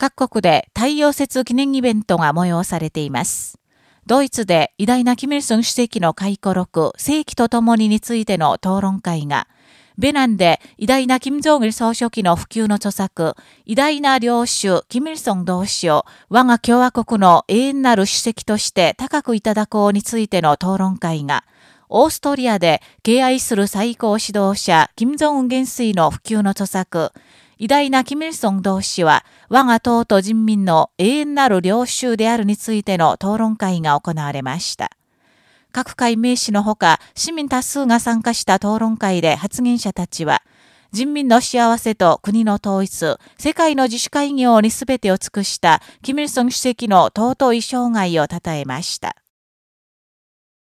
各国で太陽節記念イベントが催されています。ドイツで偉大なキミルソン主席の回顧録、世紀と共にについての討論会が、ベナンで偉大な金正義総書記の普及の著作、偉大な領主、キミルソン同志を我が共和国の永遠なる主席として高くいただこうについての討論会が、オーストリアで敬愛する最高指導者、金正恩元帥の普及の著作、偉大なキミルソン同志は、我が党と人民の永遠なる領袖であるについての討論会が行われました。各界名士のほか、市民多数が参加した討論会で発言者たちは、人民の幸せと国の統一、世界の自主会業に全てを尽くした、キミルソン主席の尊い生涯を称えました。